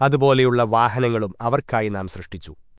അതുപോലെയുള്ള വാഹനങ്ങളും അവർക്കായി നാം സൃഷ്ടിച്ചു.